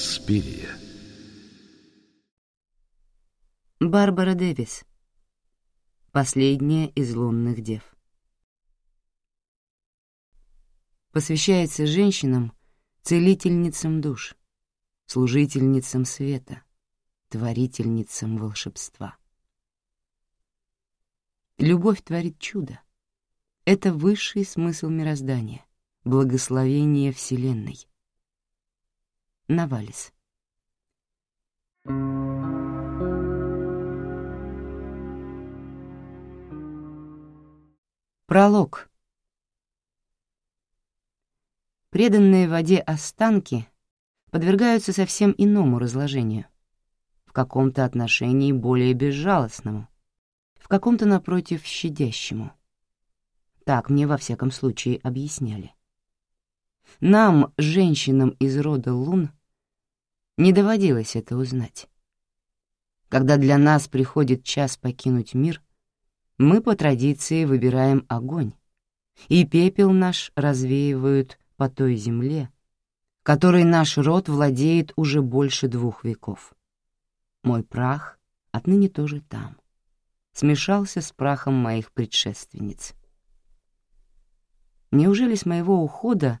Инспирия. Барбара Дэвис. Последняя из лунных дев. Посвящается женщинам, целительницам душ, служительницам света, творительницам волшебства. Любовь творит чудо. Это высший смысл мироздания, благословение Вселенной. Навалис. Пролог. Преданные воде останки подвергаются совсем иному разложению, в каком-то отношении более безжалостному, в каком-то, напротив, щадящему. Так мне во всяком случае объясняли. Нам, женщинам из рода лун, не доводилось это узнать. Когда для нас приходит час покинуть мир, мы по традиции выбираем огонь, и пепел наш развеивают по той земле, которой наш род владеет уже больше двух веков. Мой прах отныне тоже там, смешался с прахом моих предшественниц. Неужели с моего ухода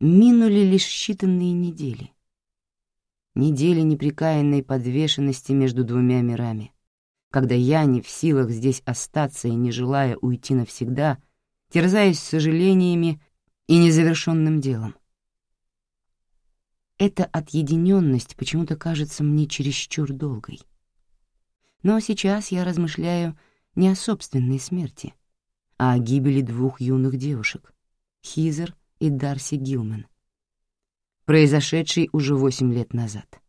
минули лишь считанные недели? Недели непрекаянной подвешенности между двумя мирами, когда я не в силах здесь остаться и не желая уйти навсегда, терзаясь сожалениями и незавершенным делом. Эта отъединенность почему-то кажется мне чересчур долгой. Но сейчас я размышляю не о собственной смерти, а о гибели двух юных девушек — Хизер и Дарси Гилман, произошедшей уже восемь лет назад.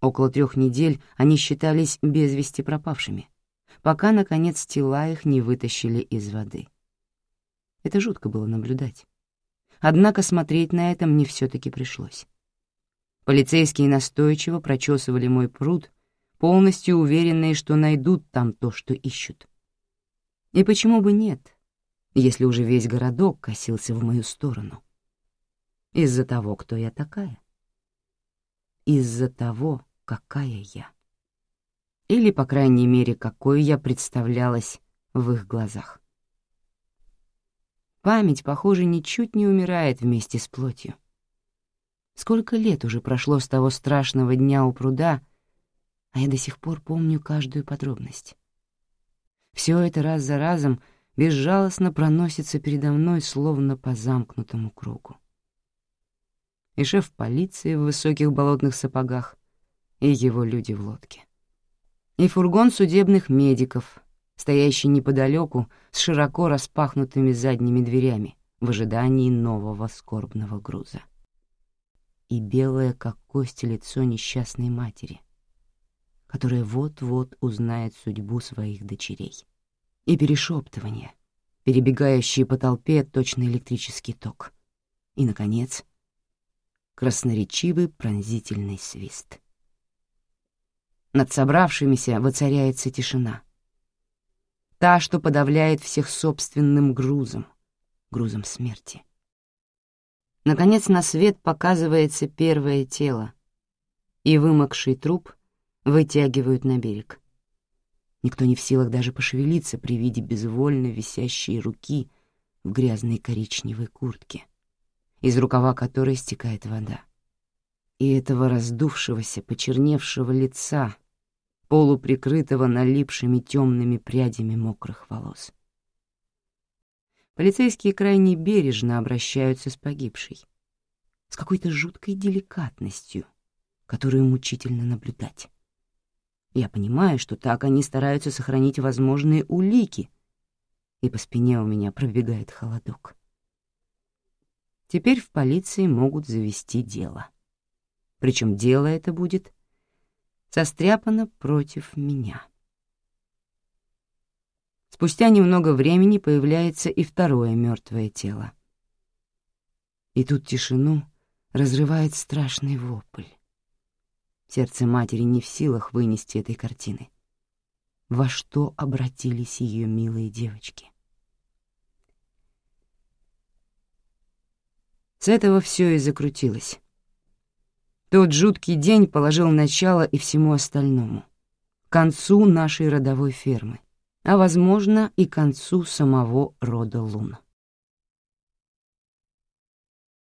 Около трех недель они считались без вести пропавшими, пока, наконец, тела их не вытащили из воды. Это жутко было наблюдать. Однако смотреть на это мне все-таки пришлось. Полицейские настойчиво прочесывали мой пруд, полностью уверенные, что найдут там то, что ищут. И почему бы нет, если уже весь городок косился в мою сторону? Из-за того, кто я такая. Из-за того, какая я. Или, по крайней мере, какой я представлялась в их глазах. Память, похоже, ничуть не умирает вместе с плотью. Сколько лет уже прошло с того страшного дня у пруда, а я до сих пор помню каждую подробность. Все это раз за разом безжалостно проносится передо мной, словно по замкнутому кругу. И шеф полиции в высоких болотных сапогах, и его люди в лодке. И фургон судебных медиков, стоящий неподалеку с широко распахнутыми задними дверями в ожидании нового скорбного груза. И белое, как кость, лицо несчастной матери, которая вот-вот узнает судьбу своих дочерей. И перешептывание, перебегающие по толпе точно электрический ток. И, наконец, красноречивый пронзительный свист. Над собравшимися воцаряется тишина — та, что подавляет всех собственным грузом, грузом смерти. Наконец на свет показывается первое тело, и вымокший труп вытягивают на берег. Никто не в силах даже пошевелиться при виде безвольно висящей руки в грязной коричневой куртке, из рукава которой стекает вода, и этого раздувшегося, почерневшего лица — полуприкрытого налипшими темными прядями мокрых волос. Полицейские крайне бережно обращаются с погибшей, с какой-то жуткой деликатностью, которую мучительно наблюдать. Я понимаю, что так они стараются сохранить возможные улики, и по спине у меня пробегает холодок. Теперь в полиции могут завести дело. Причем дело это будет состряпано против меня. Спустя немного времени появляется и второе мертвое тело. И тут тишину разрывает страшный вопль. Сердце матери не в силах вынести этой картины. Во что обратились ее милые девочки? С этого все и закрутилось. Тот жуткий день положил начало и всему остальному. Концу нашей родовой фермы, а, возможно, и концу самого рода Лун.